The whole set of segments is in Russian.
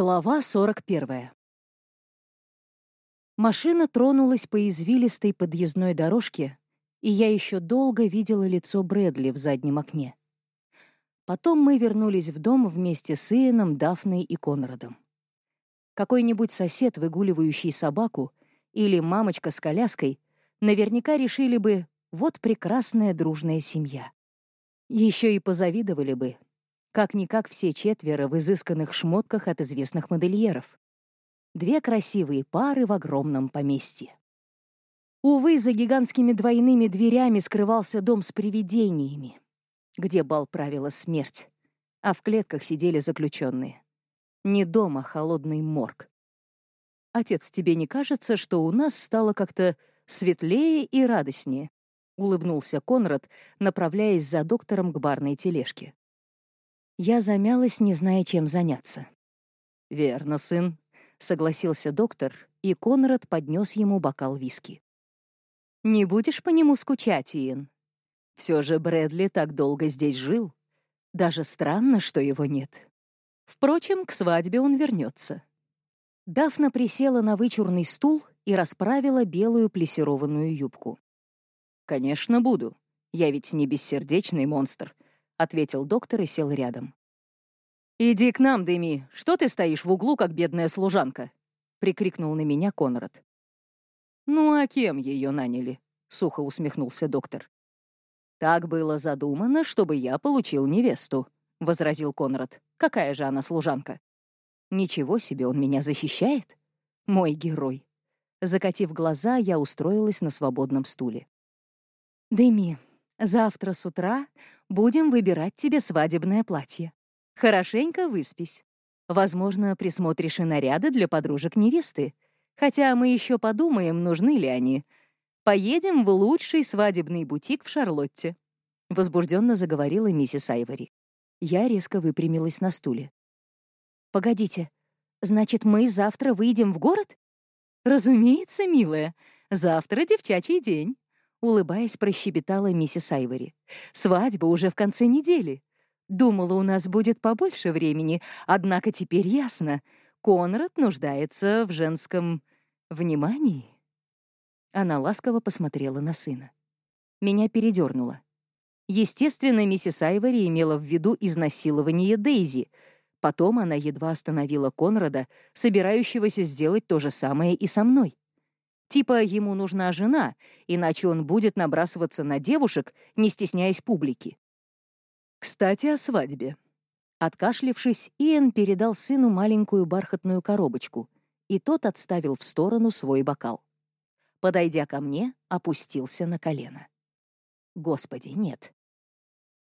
Глава 41. Машина тронулась по извилистой подъездной дорожке, и я еще долго видела лицо Брэдли в заднем окне. Потом мы вернулись в дом вместе с Иэном, Дафной и Конрадом. Какой-нибудь сосед, выгуливающий собаку, или мамочка с коляской, наверняка решили бы «вот прекрасная дружная семья». Еще и позавидовали бы, как-никак все четверо в изысканных шмотках от известных модельеров. Две красивые пары в огромном поместье. Увы, за гигантскими двойными дверями скрывался дом с привидениями, где бал правила смерть, а в клетках сидели заключенные. Не дом, а холодный морг. «Отец, тебе не кажется, что у нас стало как-то светлее и радостнее?» — улыбнулся Конрад, направляясь за доктором к барной тележке. Я замялась, не зная, чем заняться. «Верно, сын», — согласился доктор, и Конрад поднес ему бокал виски. «Не будешь по нему скучать, Иэн? Все же Брэдли так долго здесь жил. Даже странно, что его нет. Впрочем, к свадьбе он вернется. Дафна присела на вычурный стул и расправила белую плесированную юбку. «Конечно, буду. Я ведь не бессердечный монстр», — ответил доктор и сел рядом. «Иди к нам, Деми. Что ты стоишь в углу, как бедная служанка?» — прикрикнул на меня Конрад. «Ну а кем ее наняли?» — сухо усмехнулся доктор. «Так было задумано, чтобы я получил невесту», — возразил Конрад. «Какая же она служанка?» «Ничего себе, он меня защищает? Мой герой». Закатив глаза, я устроилась на свободном стуле. «Деми, завтра с утра будем выбирать тебе свадебное платье. Хорошенько выспись. Возможно, присмотришь и наряды для подружек невесты. Хотя мы еще подумаем, нужны ли они. Поедем в лучший свадебный бутик в Шарлотте. Возбужденно заговорила миссис Айвори. Я резко выпрямилась на стуле. «Погодите, значит, мы завтра выйдем в город?» «Разумеется, милая. Завтра девчачий день улыбаясь, прощебетала миссис Айвори. «Свадьба уже в конце недели. Думала, у нас будет побольше времени, однако теперь ясно. Конрад нуждается в женском внимании». Она ласково посмотрела на сына. Меня передернуло. Естественно, миссис Айвори имела в виду изнасилование Дейзи. Потом она едва остановила Конрада, собирающегося сделать то же самое и со мной. Типа ему нужна жена, иначе он будет набрасываться на девушек, не стесняясь публики. Кстати, о свадьбе. Откашлившись, Иэн передал сыну маленькую бархатную коробочку, и тот отставил в сторону свой бокал. Подойдя ко мне, опустился на колено. Господи, нет.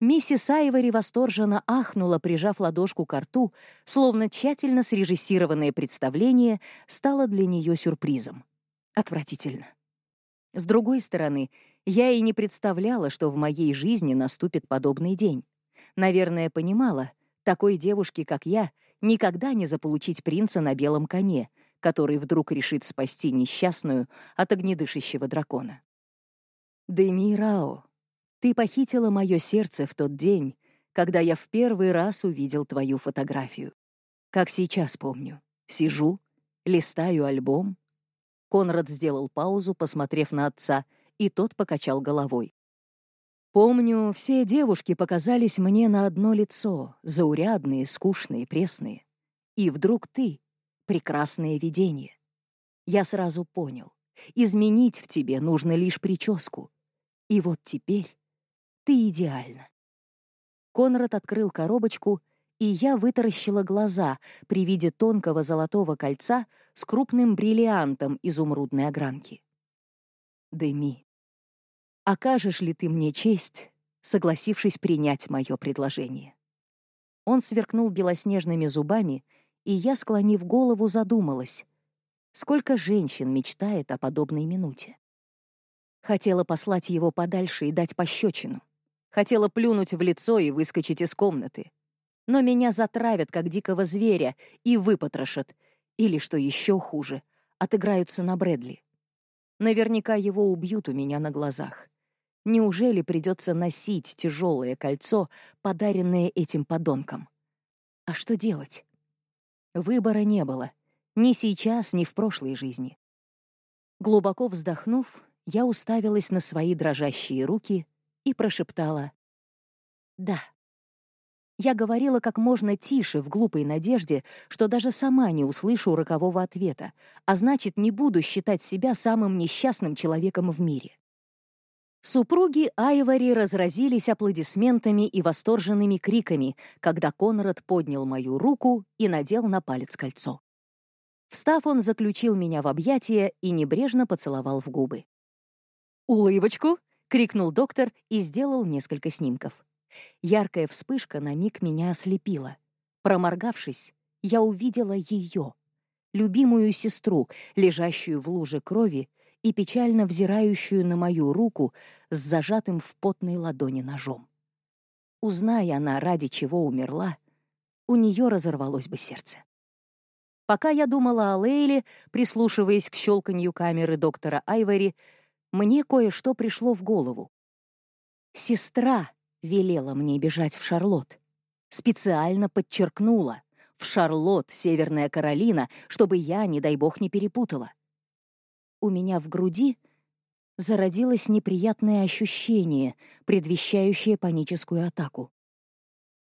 Миссис Айвори восторженно ахнула, прижав ладошку к рту, словно тщательно срежиссированное представление стало для нее сюрпризом. Отвратительно. С другой стороны, я и не представляла, что в моей жизни наступит подобный день. Наверное, понимала, такой девушке, как я, никогда не заполучить принца на белом коне, который вдруг решит спасти несчастную от огнедышащего дракона. Дэми Рао, ты похитила мое сердце в тот день, когда я в первый раз увидел твою фотографию. Как сейчас помню. Сижу, листаю альбом, Конрад сделал паузу, посмотрев на отца, и тот покачал головой. «Помню, все девушки показались мне на одно лицо, заурядные, скучные, пресные. И вдруг ты — прекрасное видение. Я сразу понял, изменить в тебе нужно лишь прическу. И вот теперь ты идеальна». Конрад открыл коробочку и я вытаращила глаза при виде тонкого золотого кольца с крупным бриллиантом изумрудной огранки. Деми, окажешь ли ты мне честь, согласившись принять мое предложение? Он сверкнул белоснежными зубами, и я, склонив голову, задумалась, сколько женщин мечтает о подобной минуте. Хотела послать его подальше и дать пощечину. Хотела плюнуть в лицо и выскочить из комнаты но меня затравят, как дикого зверя, и выпотрошат. Или, что еще хуже, отыграются на Брэдли. Наверняка его убьют у меня на глазах. Неужели придется носить тяжелое кольцо, подаренное этим подонком? А что делать? Выбора не было. Ни сейчас, ни в прошлой жизни. Глубоко вздохнув, я уставилась на свои дрожащие руки и прошептала «Да». Я говорила как можно тише в глупой надежде, что даже сама не услышу рокового ответа, а значит, не буду считать себя самым несчастным человеком в мире. Супруги Айвари разразились аплодисментами и восторженными криками, когда Конрад поднял мою руку и надел на палец кольцо. Встав, он заключил меня в объятия и небрежно поцеловал в губы. «Улыбочку!» — крикнул доктор и сделал несколько снимков. Яркая вспышка на миг меня ослепила. Проморгавшись, я увидела ее, любимую сестру, лежащую в луже крови и печально взирающую на мою руку с зажатым в потной ладони ножом. Узная она, ради чего умерла, у нее разорвалось бы сердце. Пока я думала о Лейле, прислушиваясь к щелканью камеры доктора Айвори, мне кое-что пришло в голову. Сестра велела мне бежать в Шарлотт. Специально подчеркнула — в Шарлотт, Северная Каролина, чтобы я, не дай бог, не перепутала. У меня в груди зародилось неприятное ощущение, предвещающее паническую атаку.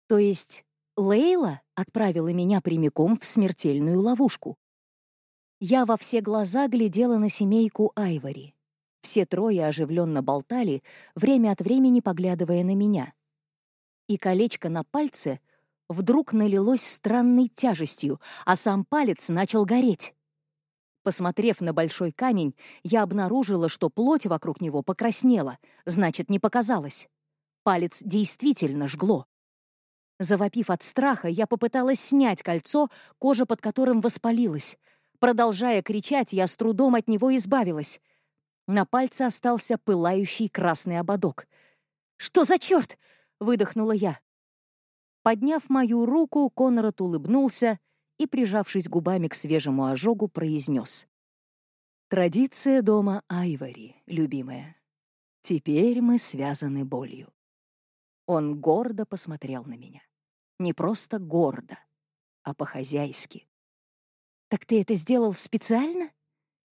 То есть Лейла отправила меня прямиком в смертельную ловушку. Я во все глаза глядела на семейку Айвори. Все трое оживленно болтали, время от времени поглядывая на меня. И колечко на пальце вдруг налилось странной тяжестью, а сам палец начал гореть. Посмотрев на большой камень, я обнаружила, что плоть вокруг него покраснела, значит, не показалось. Палец действительно жгло. Завопив от страха, я попыталась снять кольцо, кожа под которым воспалилась. Продолжая кричать, я с трудом от него избавилась. На пальце остался пылающий красный ободок. «Что за черт?» — выдохнула я. Подняв мою руку, Конрад улыбнулся и, прижавшись губами к свежему ожогу, произнес. «Традиция дома Айвори, любимая. Теперь мы связаны болью». Он гордо посмотрел на меня. Не просто гордо, а по-хозяйски. «Так ты это сделал специально?»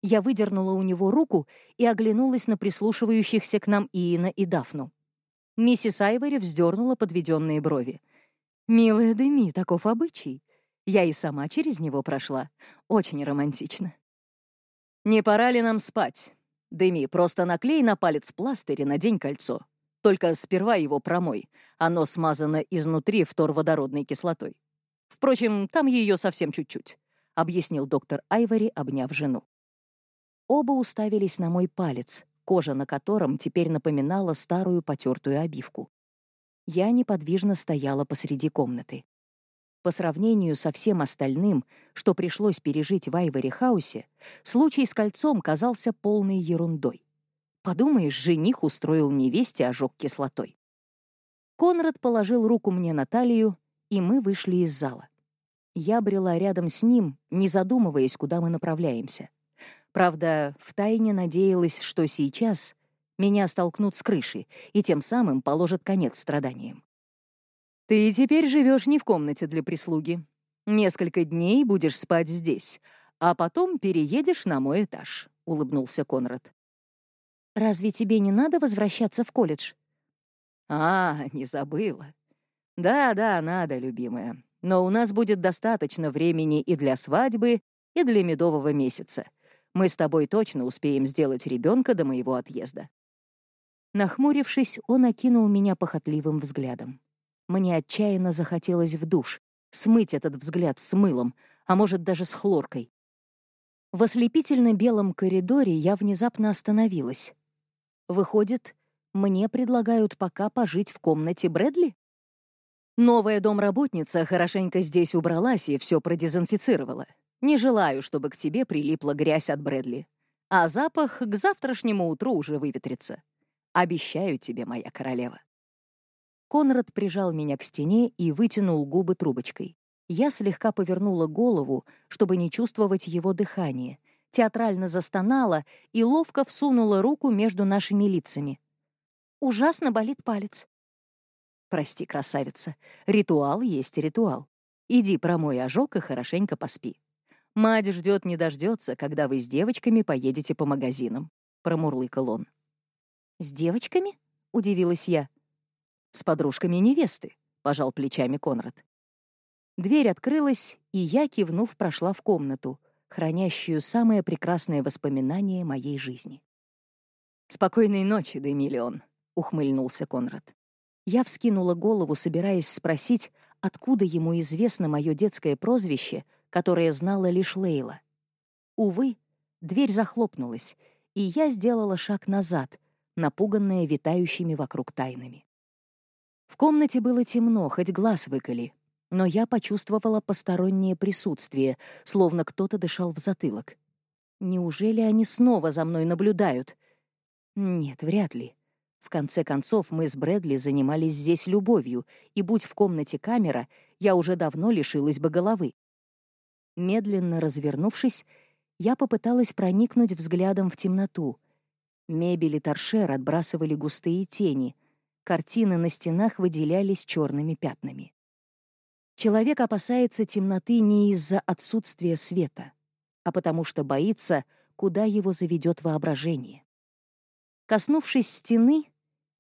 Я выдернула у него руку и оглянулась на прислушивающихся к нам Иина и Дафну. Миссис Айвори вздернула подведенные брови. «Милая Деми, таков обычай. Я и сама через него прошла. Очень романтично». «Не пора ли нам спать? Деми, просто наклей на палец пластырь и надень кольцо. Только сперва его промой. Оно смазано изнутри фторводородной кислотой. Впрочем, там ее совсем чуть-чуть», — объяснил доктор Айвори, обняв жену. Оба уставились на мой палец, кожа на котором теперь напоминала старую потертую обивку. Я неподвижно стояла посреди комнаты. По сравнению со всем остальным, что пришлось пережить в Айвори-хаусе, случай с кольцом казался полной ерундой. Подумаешь, жених устроил невесте ожог кислотой. Конрад положил руку мне на талию, и мы вышли из зала. Я брела рядом с ним, не задумываясь, куда мы направляемся. Правда, втайне надеялась, что сейчас меня столкнут с крыши и тем самым положат конец страданиям. «Ты теперь живешь не в комнате для прислуги. Несколько дней будешь спать здесь, а потом переедешь на мой этаж», — улыбнулся Конрад. «Разве тебе не надо возвращаться в колледж?» «А, не забыла. Да-да, надо, любимая. Но у нас будет достаточно времени и для свадьбы, и для медового месяца. Мы с тобой точно успеем сделать ребенка до моего отъезда». Нахмурившись, он окинул меня похотливым взглядом. Мне отчаянно захотелось в душ, смыть этот взгляд с мылом, а может, даже с хлоркой. В ослепительно-белом коридоре я внезапно остановилась. Выходит, мне предлагают пока пожить в комнате Брэдли? Новая домработница хорошенько здесь убралась и все продезинфицировала. Не желаю, чтобы к тебе прилипла грязь от Брэдли. А запах к завтрашнему утру уже выветрится. Обещаю тебе, моя королева». Конрад прижал меня к стене и вытянул губы трубочкой. Я слегка повернула голову, чтобы не чувствовать его дыхание, театрально застонала и ловко всунула руку между нашими лицами. Ужасно болит палец. Прости, красавица, ритуал есть ритуал. Иди промой ожог и хорошенько поспи. Мать ждет не дождется, когда вы с девочками поедете по магазинам», — промурлыкал он. «С девочками?» — удивилась я. «С подружками невесты», — пожал плечами Конрад. Дверь открылась, и я, кивнув, прошла в комнату, хранящую самое прекрасное воспоминание моей жизни. «Спокойной ночи, Демиллион», — ухмыльнулся Конрад. Я вскинула голову, собираясь спросить, откуда ему известно мое детское прозвище, которое знала лишь Лейла. Увы, дверь захлопнулась, и я сделала шаг назад, напуганная витающими вокруг тайнами. В комнате было темно, хоть глаз выколи, но я почувствовала постороннее присутствие, словно кто-то дышал в затылок. Неужели они снова за мной наблюдают? Нет, вряд ли. В конце концов, мы с Брэдли занимались здесь любовью, и будь в комнате камера, я уже давно лишилась бы головы. Медленно развернувшись, я попыталась проникнуть взглядом в темноту. Мебель и торшер отбрасывали густые тени. Картины на стенах выделялись черными пятнами. Человек опасается темноты не из-за отсутствия света, а потому что боится, куда его заведет воображение. Коснувшись стены,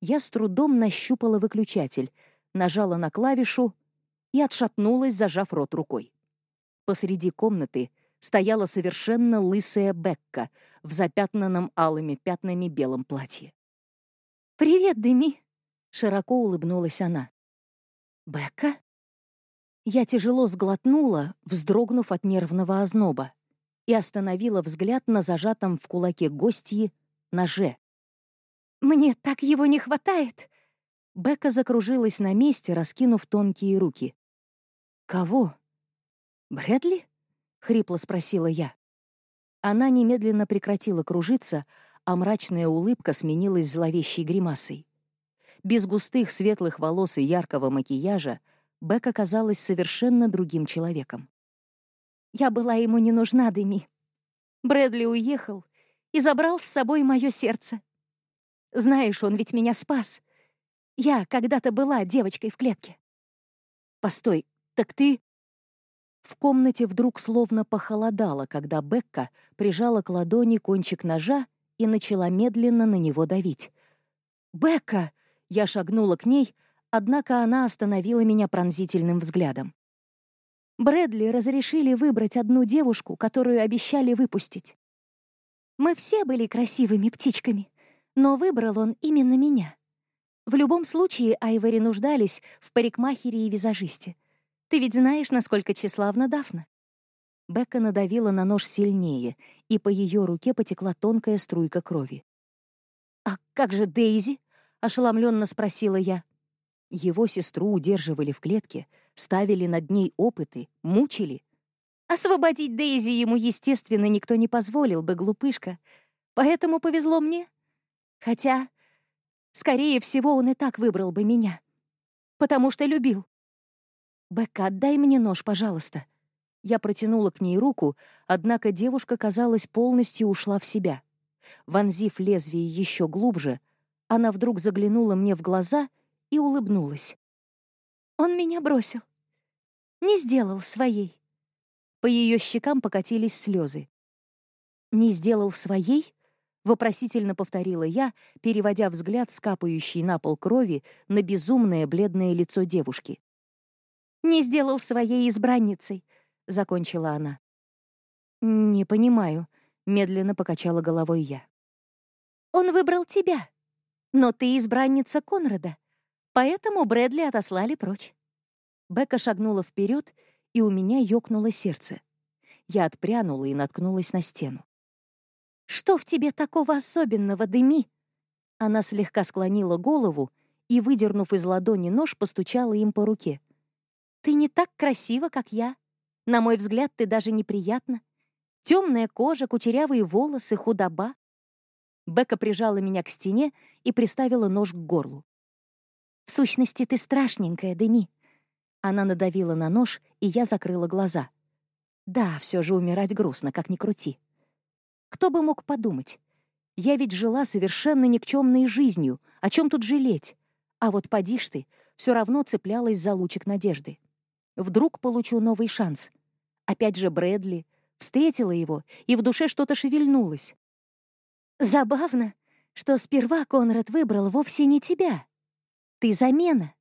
я с трудом нащупала выключатель, нажала на клавишу и отшатнулась, зажав рот рукой. Посреди комнаты стояла совершенно лысая Бекка в запятнанном алыми пятнами белом платье. «Привет, Деми!» — широко улыбнулась она. «Бекка?» Я тяжело сглотнула, вздрогнув от нервного озноба, и остановила взгляд на зажатом в кулаке гостьи ноже. «Мне так его не хватает!» Бекка закружилась на месте, раскинув тонкие руки. «Кого? Брэдли?» — хрипло спросила я. Она немедленно прекратила кружиться, а мрачная улыбка сменилась зловещей гримасой. Без густых светлых волос и яркого макияжа Бек оказалась совершенно другим человеком. «Я была ему не нужна, Деми. Брэдли уехал и забрал с собой мое сердце. Знаешь, он ведь меня спас. Я когда-то была девочкой в клетке». «Постой, так ты...» В комнате вдруг словно похолодало, когда Бекка прижала к ладони кончик ножа и начала медленно на него давить. «Бекка!» — я шагнула к ней, Однако она остановила меня пронзительным взглядом. Брэдли разрешили выбрать одну девушку, которую обещали выпустить. Мы все были красивыми птичками, но выбрал он именно меня. В любом случае, Айвори нуждались в парикмахере и визажисте. Ты ведь знаешь, насколько тщеславна Дафна. Бекка надавила на нож сильнее, и по ее руке потекла тонкая струйка крови. «А как же Дейзи?» — ошеломленно спросила я. Его сестру удерживали в клетке, ставили над ней опыты, мучили. Освободить Дейзи ему, естественно, никто не позволил бы, глупышка. Поэтому повезло мне. Хотя, скорее всего, он и так выбрал бы меня. Потому что любил. «Бекка, отдай мне нож, пожалуйста». Я протянула к ней руку, однако девушка, казалось, полностью ушла в себя. Вонзив лезвие еще глубже, она вдруг заглянула мне в глаза — и улыбнулась. «Он меня бросил. Не сделал своей». По ее щекам покатились слезы. «Не сделал своей?» — вопросительно повторила я, переводя взгляд с капающей на пол крови на безумное бледное лицо девушки. «Не сделал своей избранницей», — закончила она. «Не понимаю», — медленно покачала головой я. «Он выбрал тебя, но ты избранница Конрада. Поэтому Брэдли отослали прочь. Бека шагнула вперед, и у меня ёкнуло сердце. Я отпрянула и наткнулась на стену. «Что в тебе такого особенного, Деми?» Она слегка склонила голову и, выдернув из ладони нож, постучала им по руке. «Ты не так красива, как я. На мой взгляд, ты даже неприятна. Темная кожа, кучерявые волосы, худоба». Бека прижала меня к стене и приставила нож к горлу. В сущности, ты страшненькая, Деми». Она надавила на нож, и я закрыла глаза. Да, все же умирать грустно, как ни крути. Кто бы мог подумать? Я ведь жила совершенно никчемной жизнью, о чем тут жалеть? А вот поди ж ты, все равно цеплялась за лучик надежды. Вдруг получу новый шанс. Опять же Брэдли. Встретила его, и в душе что-то шевельнулось. Забавно, что сперва Конрад выбрал вовсе не тебя. Ты замена.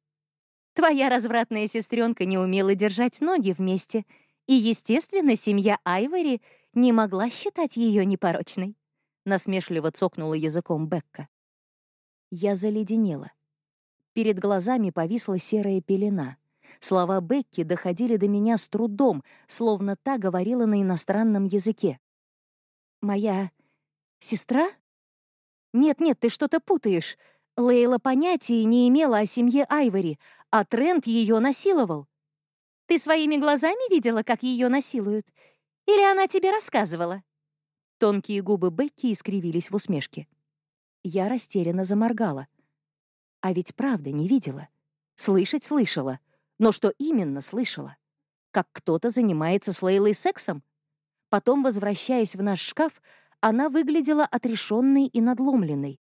Твоя развратная сестренка не умела держать ноги вместе, и, естественно, семья Айвори не могла считать ее непорочной. Насмешливо цокнула языком Бекка. Я заледенела. Перед глазами повисла серая пелена. Слова Бекки доходили до меня с трудом, словно та говорила на иностранном языке. «Моя сестра?» «Нет-нет, ты что-то путаешь. Лейла понятия не имела о семье Айвори, а Трент ее насиловал. Ты своими глазами видела, как ее насилуют? Или она тебе рассказывала?» Тонкие губы Бекки искривились в усмешке. Я растерянно заморгала. А ведь правда не видела. Слышать слышала. Но что именно слышала? Как кто-то занимается с Лейлой сексом? Потом, возвращаясь в наш шкаф, она выглядела отрешенной и надломленной.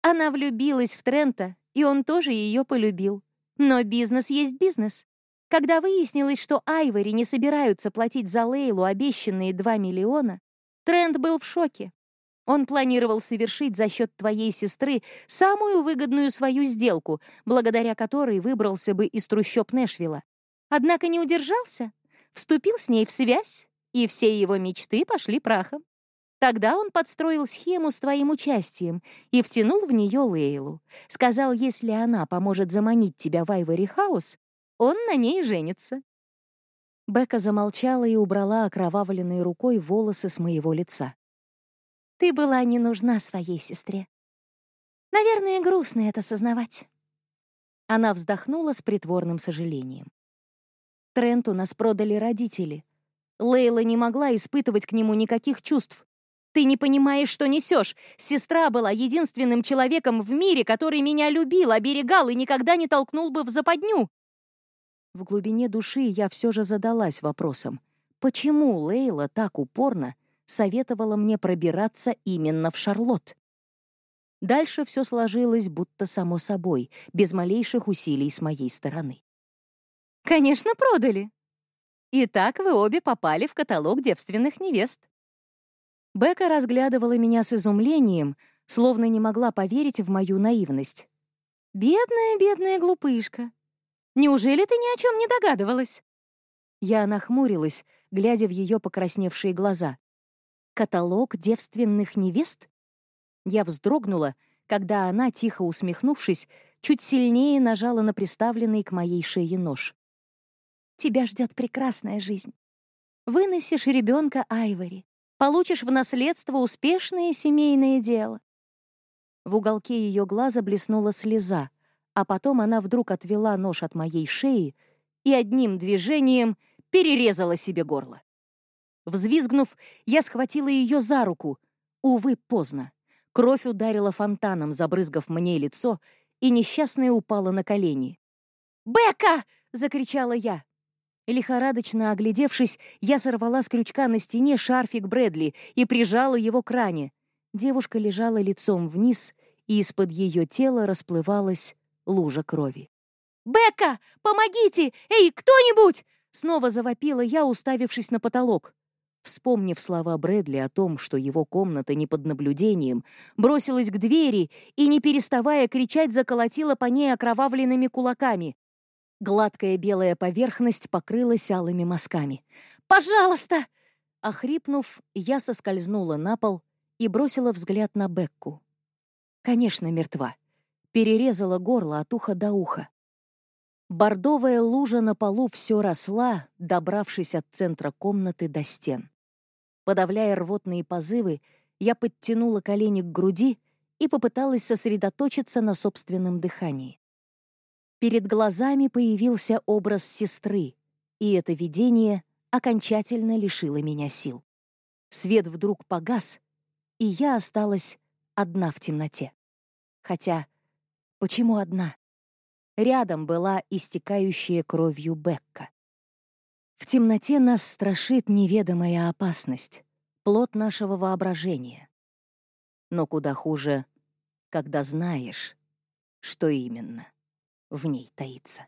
Она влюбилась в Трента, и он тоже ее полюбил. Но бизнес есть бизнес. Когда выяснилось, что Айвори не собираются платить за Лейлу обещанные 2 миллиона, Трент был в шоке. Он планировал совершить за счет твоей сестры самую выгодную свою сделку, благодаря которой выбрался бы из трущоб Нэшвилла. Однако не удержался, вступил с ней в связь, и все его мечты пошли прахом. Тогда он подстроил схему с твоим участием и втянул в нее Лейлу. Сказал, если она поможет заманить тебя в Айвори Хаус, он на ней женится. Бека замолчала и убрала окровавленной рукой волосы с моего лица. Ты была не нужна своей сестре. Наверное, грустно это сознавать. Она вздохнула с притворным сожалением. Тренту нас продали родители. Лейла не могла испытывать к нему никаких чувств. Ты не понимаешь, что несешь. Сестра была единственным человеком в мире, который меня любил, оберегал и никогда не толкнул бы в западню. В глубине души я все же задалась вопросом, почему Лейла так упорно советовала мне пробираться именно в Шарлотт. Дальше все сложилось будто само собой, без малейших усилий с моей стороны. «Конечно, продали. Итак, вы обе попали в каталог девственных невест». Бека разглядывала меня с изумлением, словно не могла поверить в мою наивность. «Бедная, бедная глупышка. Неужели ты ни о чем не догадывалась?» Я нахмурилась, глядя в ее покрасневшие глаза. Каталог девственных невест? Я вздрогнула, когда она, тихо усмехнувшись, чуть сильнее нажала на приставленный к моей шее нож. «Тебя ждет прекрасная жизнь. Выносишь ребенка Айвори, получишь в наследство успешное семейное дело». В уголке ее глаза блеснула слеза, а потом она вдруг отвела нож от моей шеи и одним движением перерезала себе горло. Взвизгнув, я схватила ее за руку. Увы, поздно. Кровь ударила фонтаном, забрызгав мне лицо, и несчастная упала на колени. «Бека!» — закричала я. Лихорадочно оглядевшись, я сорвала с крючка на стене шарфик Брэдли и прижала его к ране. Девушка лежала лицом вниз, и из-под ее тела расплывалась лужа крови. «Бекка, помогите! Эй, кто-нибудь!» Снова завопила я, уставившись на потолок. Вспомнив слова Брэдли о том, что его комната не под наблюдением, бросилась к двери и, не переставая кричать, заколотила по ней окровавленными кулаками. Гладкая белая поверхность покрылась алыми мазками. «Пожалуйста!» Охрипнув, я соскользнула на пол и бросила взгляд на Бекку. Конечно, мертва. Перерезала горло от уха до уха. Бордовая лужа на полу все росла, добравшись от центра комнаты до стен. Подавляя рвотные позывы, я подтянула колени к груди и попыталась сосредоточиться на собственном дыхании. Перед глазами появился образ сестры, и это видение окончательно лишило меня сил. Свет вдруг погас, и я осталась одна в темноте. Хотя, почему одна? Рядом была истекающая кровью Бекка. В темноте нас страшит неведомая опасность, плод нашего воображения. Но куда хуже, когда знаешь, что именно в ней таится.